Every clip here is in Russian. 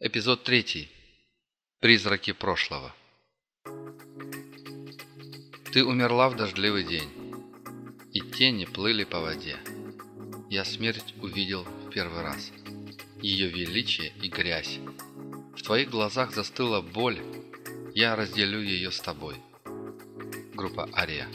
Эпизод 3. Призраки прошлого. Ты умерла в дождливый день, и тени плыли по воде. Я смерть увидел в первый раз, ее величие и грязь. В твоих глазах застыла боль, я разделю ее с тобой. Группа Ария.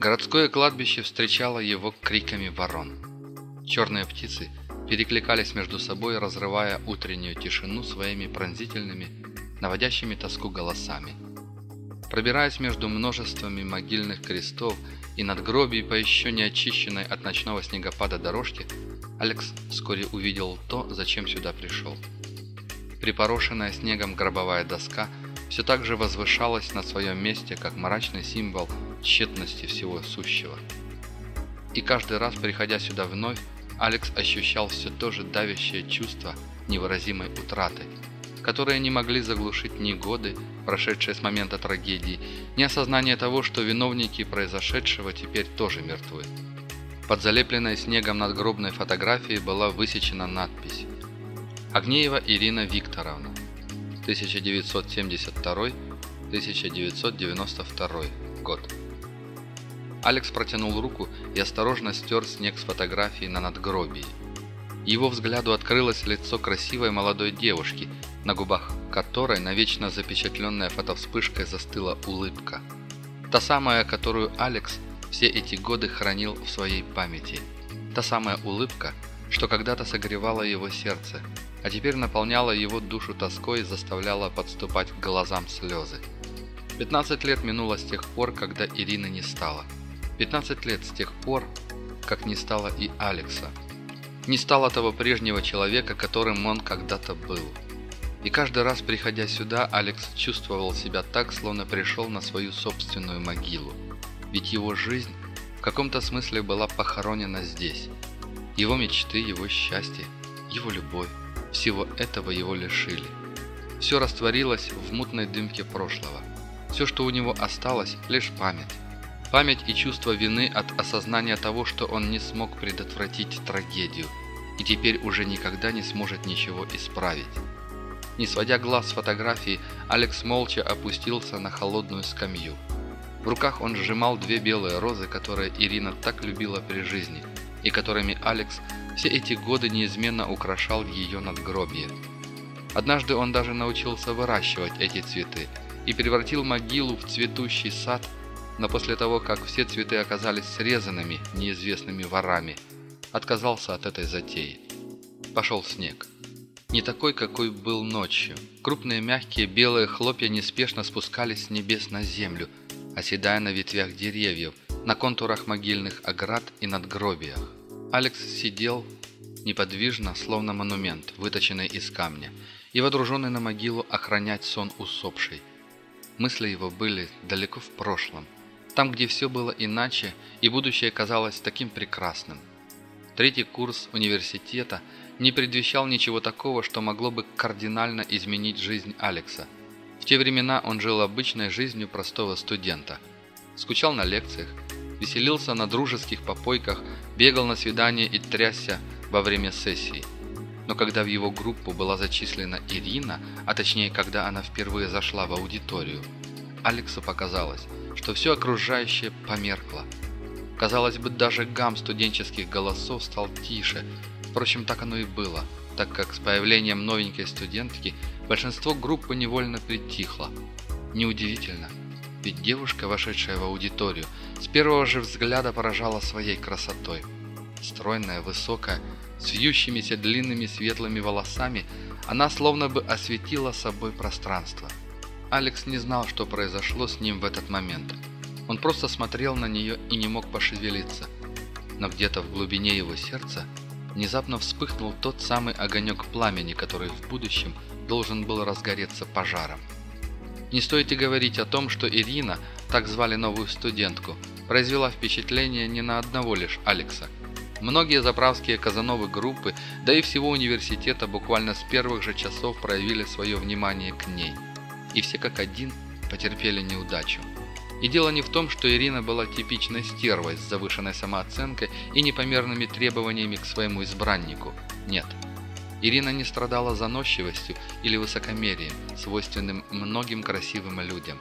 Городское кладбище встречало его криками ворон. Черные птицы – перекликались между собой, разрывая утреннюю тишину своими пронзительными, наводящими тоску голосами. Пробираясь между множествами могильных крестов и надгробий по еще не очищенной от ночного снегопада дорожке, Алекс вскоре увидел то, зачем сюда пришел. Припорошенная снегом гробовая доска все так же возвышалась на своем месте, как мрачный символ тщетности всего сущего. И каждый раз, приходя сюда вновь, Алекс ощущал все то же давящее чувство невыразимой утраты, которые не могли заглушить ни годы, прошедшие с момента трагедии, ни осознание того, что виновники произошедшего теперь тоже мертвы. Под залепленной снегом надгробной фотографией была высечена надпись «Огнеева Ирина Викторовна, 1972-1992 год». Алекс протянул руку и осторожно стер снег с фотографии на надгробии. Его взгляду открылось лицо красивой молодой девушки, на губах которой навечно запечатленная фотовспышкой застыла улыбка. Та самая, которую Алекс все эти годы хранил в своей памяти. Та самая улыбка, что когда-то согревала его сердце, а теперь наполняла его душу тоской и заставляла подступать к глазам слезы. 15 лет минуло с тех пор, когда Ирины не стало – 15 лет с тех пор, как не стало и Алекса. Не стало того прежнего человека, которым он когда-то был. И каждый раз, приходя сюда, Алекс чувствовал себя так, словно пришел на свою собственную могилу. Ведь его жизнь в каком-то смысле была похоронена здесь. Его мечты, его счастье, его любовь, всего этого его лишили. Все растворилось в мутной дымке прошлого. Все, что у него осталось, лишь память. Память и чувство вины от осознания того, что он не смог предотвратить трагедию и теперь уже никогда не сможет ничего исправить. Не сводя глаз с фотографии, Алекс молча опустился на холодную скамью. В руках он сжимал две белые розы, которые Ирина так любила при жизни, и которыми Алекс все эти годы неизменно украшал ее надгробие. Однажды он даже научился выращивать эти цветы и превратил могилу в цветущий сад – но после того, как все цветы оказались срезанными неизвестными ворами, отказался от этой затеи. Пошел снег. Не такой, какой был ночью. Крупные мягкие белые хлопья неспешно спускались с небес на землю, оседая на ветвях деревьев, на контурах могильных оград и надгробиях. Алекс сидел неподвижно, словно монумент, выточенный из камня, и водруженный на могилу охранять сон усопшей. Мысли его были далеко в прошлом – там, где все было иначе, и будущее казалось таким прекрасным. Третий курс университета не предвещал ничего такого, что могло бы кардинально изменить жизнь Алекса. В те времена он жил обычной жизнью простого студента. Скучал на лекциях, веселился на дружеских попойках, бегал на свидания и трясся во время сессии. Но когда в его группу была зачислена Ирина, а точнее, когда она впервые зашла в аудиторию, Алексу показалось, что все окружающее померкло. Казалось бы, даже гам студенческих голосов стал тише. Впрочем, так оно и было, так как с появлением новенькой студентки большинство группы невольно притихло. Неудивительно, ведь девушка, вошедшая в аудиторию, с первого же взгляда поражала своей красотой. Стройная, высокая, с вьющимися длинными светлыми волосами, она словно бы осветила собой пространство – Алекс не знал, что произошло с ним в этот момент. Он просто смотрел на нее и не мог пошевелиться. Но где-то в глубине его сердца внезапно вспыхнул тот самый огонек пламени, который в будущем должен был разгореться пожаром. Не стоит и говорить о том, что Ирина, так звали новую студентку, произвела впечатление не на одного лишь Алекса. Многие заправские казановы группы, да и всего университета буквально с первых же часов проявили свое внимание к ней – и все как один потерпели неудачу. И дело не в том, что Ирина была типичной стервой с завышенной самооценкой и непомерными требованиями к своему избраннику. Нет. Ирина не страдала заносчивостью или высокомерием, свойственным многим красивым людям.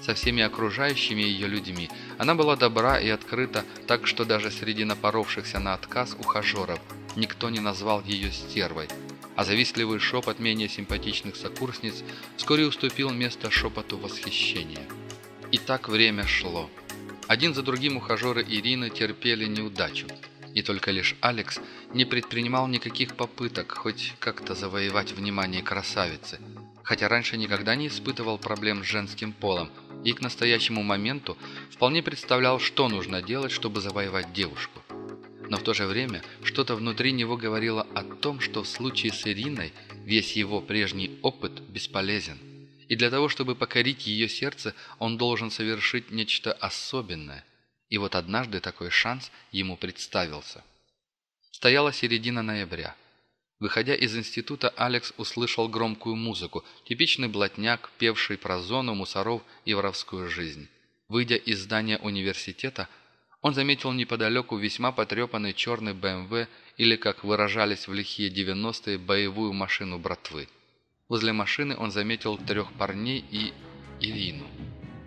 Со всеми окружающими ее людьми она была добра и открыта, так что даже среди напоровшихся на отказ ухажеров никто не назвал ее стервой, а завистливый шепот менее симпатичных сокурсниц вскоре уступил место шепоту восхищения. И так время шло. Один за другим ухажеры Ирины терпели неудачу, и только лишь Алекс не предпринимал никаких попыток хоть как-то завоевать внимание красавицы, хотя раньше никогда не испытывал проблем с женским полом и к настоящему моменту вполне представлял, что нужно делать, чтобы завоевать девушку. Но в то же время что-то внутри него говорило о том, что в случае с Ириной весь его прежний опыт бесполезен. И для того, чтобы покорить ее сердце, он должен совершить нечто особенное. И вот однажды такой шанс ему представился. Стояла середина ноября. Выходя из института, Алекс услышал громкую музыку, типичный блатняк, певший про зону, мусоров и воровскую жизнь. Выйдя из здания университета, он заметил неподалеку весьма потрепанный черный БМВ или, как выражались в лихие 90-е, боевую машину братвы. Возле машины он заметил трех парней и Ирину.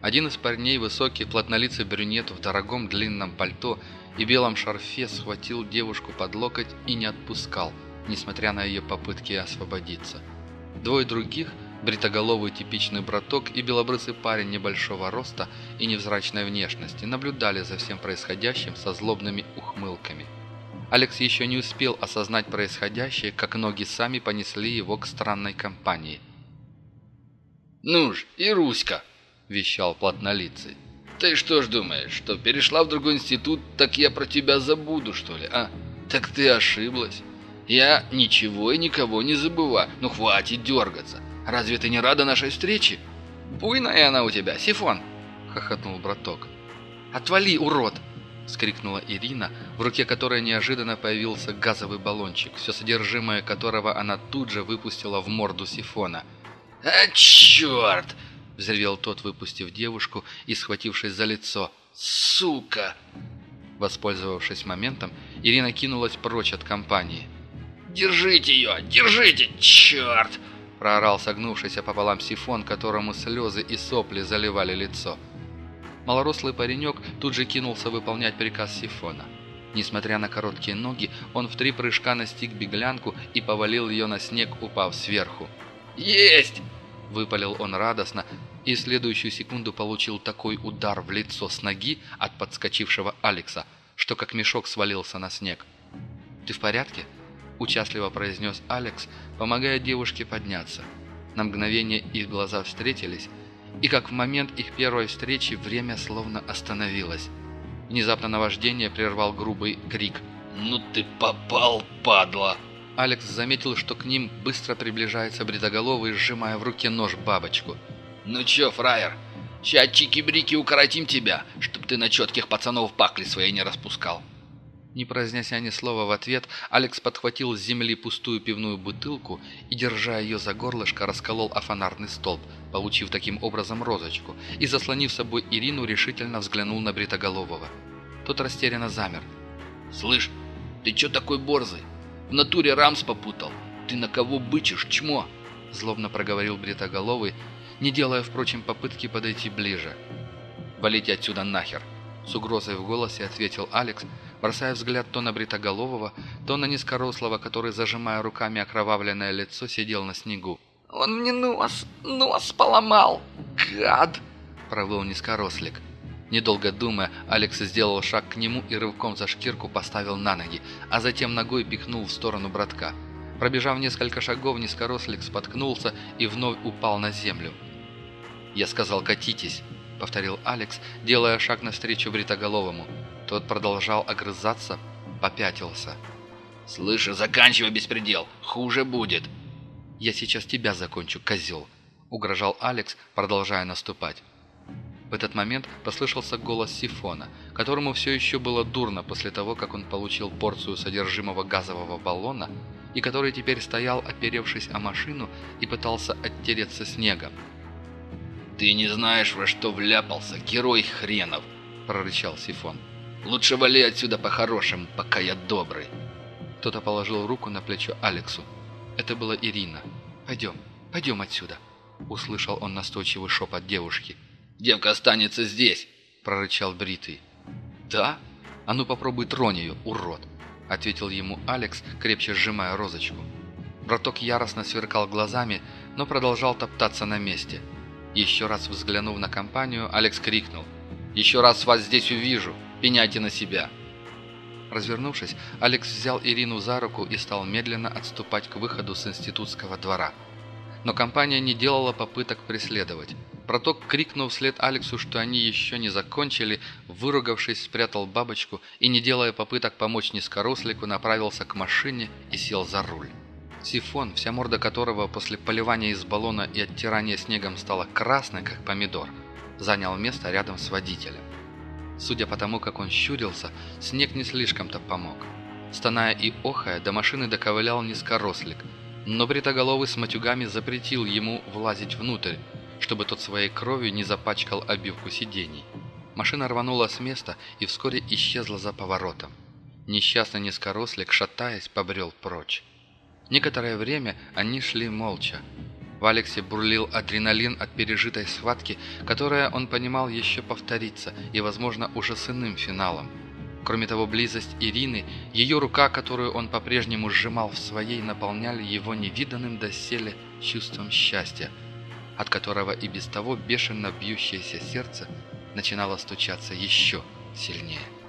Один из парней, высокий, плотнолицый брюнет в дорогом длинном пальто и белом шарфе, схватил девушку под локоть и не отпускал, несмотря на ее попытки освободиться. Двое других – Бритоголовый типичный браток и белобрысый парень небольшого роста и невзрачной внешности наблюдали за всем происходящим со злобными ухмылками. Алекс еще не успел осознать происходящее, как ноги сами понесли его к странной компании. «Ну ж, и Руська!» – вещал плотнолицый. «Ты что ж думаешь, что перешла в другой институт, так я про тебя забуду, что ли, а? Так ты ошиблась. Я ничего и никого не забываю, ну хватит дергаться. Разве ты не рада нашей встрече?» «Буйная она у тебя, Сифон!» — хохотнул браток. «Отвали, урод!» — скрикнула Ирина, в руке которой неожиданно появился газовый баллончик, все содержимое которого она тут же выпустила в морду Сифона. «А, черт!» — взревел тот, выпустив девушку и схватившись за лицо. «Сука!» Воспользовавшись моментом, Ирина кинулась прочь от компании. «Держите ее! Держите! Черт!» Проорал согнувшийся пополам сифон, которому слезы и сопли заливали лицо. Малорослый паренек тут же кинулся выполнять приказ сифона. Несмотря на короткие ноги, он в три прыжка настиг беглянку и повалил ее на снег, упав сверху. «Есть!» – выпалил он радостно, и следующую секунду получил такой удар в лицо с ноги от подскочившего Алекса, что как мешок свалился на снег. «Ты в порядке?» Участливо произнес Алекс, помогая девушке подняться. На мгновение их глаза встретились, и как в момент их первой встречи время словно остановилось. Внезапно наваждение прервал грубый крик. «Ну ты попал, падла!» Алекс заметил, что к ним быстро приближается бредоголовый, сжимая в руке нож-бабочку. «Ну чё, фраер, ща чики-брики укоротим тебя, чтоб ты на четких пацанов пакли свои не распускал!» Не произнеся ни слова в ответ, Алекс подхватил с земли пустую пивную бутылку и, держа ее за горлышко, расколол о фонарный столб, получив таким образом розочку, и, заслонив собой Ирину, решительно взглянул на Бритоголового. Тот растерянно замер. «Слышь, ты чё такой борзый? В натуре рамс попутал. Ты на кого бычишь, чмо?» Злобно проговорил Бритоголовый, не делая, впрочем, попытки подойти ближе. «Валите отсюда нахер!» С угрозой в голосе ответил Алекс, бросая взгляд то на Бритоголового, то на низкорослого, который, зажимая руками окровавленное лицо, сидел на снегу. «Он мне нос, нос поломал! Гад!» – провыл низкорослик. Недолго думая, Алекс сделал шаг к нему и рывком за шкирку поставил на ноги, а затем ногой пихнул в сторону братка. Пробежав несколько шагов, низкорослик споткнулся и вновь упал на землю. «Я сказал, катитесь!» повторил Алекс, делая шаг навстречу Бритоголовому. Тот продолжал огрызаться, попятился. «Слышь, заканчивай беспредел, хуже будет!» «Я сейчас тебя закончу, козел!» — угрожал Алекс, продолжая наступать. В этот момент послышался голос Сифона, которому все еще было дурно после того, как он получил порцию содержимого газового баллона, и который теперь стоял, оперевшись о машину, и пытался оттереться снегом. «Ты не знаешь, во что вляпался, герой хренов!» – прорычал Сифон. «Лучше вали отсюда по-хорошему, пока я добрый!» Кто-то положил руку на плечо Алексу. Это была Ирина. «Пойдем, пойдем отсюда», — услышал он настойчивый шепот девушки. «Девка останется здесь», — прорычал Бритый. «Да? А ну попробуй тронь ее, урод», — ответил ему Алекс, крепче сжимая розочку. Браток яростно сверкал глазами, но продолжал топтаться на месте. Еще раз взглянув на компанию, Алекс крикнул. «Еще раз вас здесь увижу! Пеняйте на себя!» Развернувшись, Алекс взял Ирину за руку и стал медленно отступать к выходу с институтского двора. Но компания не делала попыток преследовать. Проток, крикнув вслед Алексу, что они еще не закончили, выругавшись, спрятал бабочку и, не делая попыток помочь низкорослику, направился к машине и сел за руль. Сифон, вся морда которого после поливания из баллона и оттирания снегом стала красной, как помидор, занял место рядом с водителем. Судя по тому, как он щурился, снег не слишком-то помог. Стоная и охая, до машины доковылял низкорослик, но бритоголовый с матюгами запретил ему влазить внутрь, чтобы тот своей кровью не запачкал обивку сидений. Машина рванула с места и вскоре исчезла за поворотом. Несчастный низкорослик, шатаясь, побрел прочь. Некоторое время они шли молча. В Алексе бурлил адреналин от пережитой схватки, которая, он понимал, еще повторится, и, возможно, уже с иным финалом. Кроме того, близость Ирины, ее рука, которую он по-прежнему сжимал в своей, наполняли его невиданным доселе чувством счастья, от которого и без того бешено бьющееся сердце начинало стучаться еще сильнее.